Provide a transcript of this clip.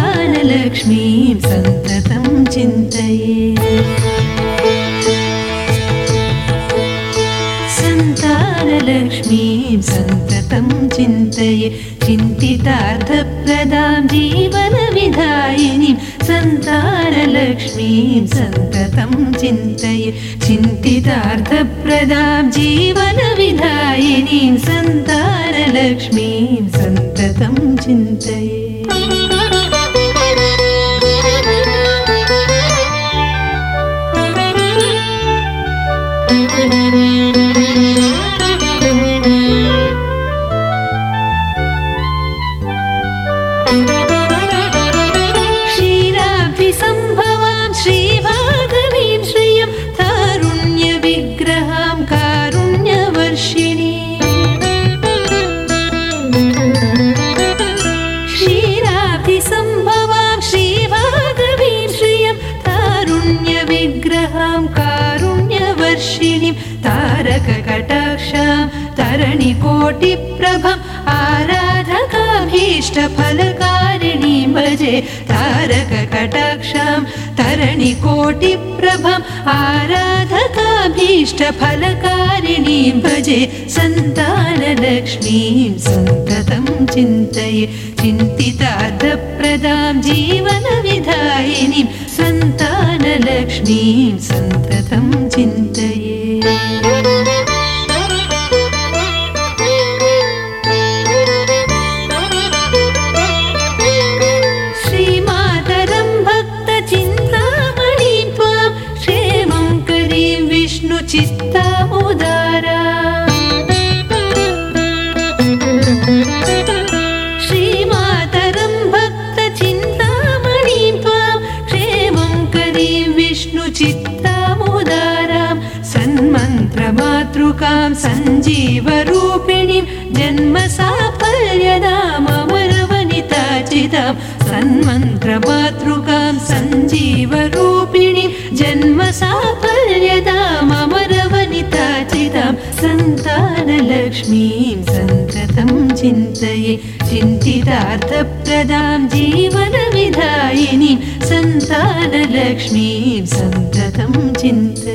सन्तानलक्ष्मीं सन्ततं चिन्तये सन्तानलक्ष्मीं सन्ततं चिन्तये चिन्तितार्थप्रदां जीवनविधायिनीं सन्तानलक्ष्मीं सन्ततं चिन्तये चिन्तितार्थप्रदां जीवनविधायिनीं सन्तानलक्ष्मीं सन्ततं चिन्तये तारुण्यविग्रहां कारुण्यवर्षिणीं तारककटाक्षां तरणिकोटिप्रभम् आराधकाभीष्टफलकारिणीं भजे तारककटाक्षां तरणिकोटिप्रभम् आराधकाभीष्टफलकारिणीं भजे सन्तानलक्ष्मीं सन्ततं चिन्तये चिन्तितार्थप्रदां जीवनविधायिनीं सन्तानलक्ष्मीं सन्ततं चिन्तये। श्रीमातरं भक्तचिन्तामणिं त्वां क्षेमं करीं विष्णुचित्तामुदारा विष्णुचित्तामुदारां सन्मन्त्रमातृकां सञ्जीवरूपिणीं जन्मसाफल्यदामरवनिताचितां सन्मन्त्रमातृकां सञ्जीवरूपिणीं जन्मसाफल्यदामरवनिताचितां सन्तानलक्ष्मीं सन्ततं चिन्तये चिन्तितार्थप्रदां जीवनविधायिनीं सन्तानलक्ष्मीं सन्ततं चिन्तये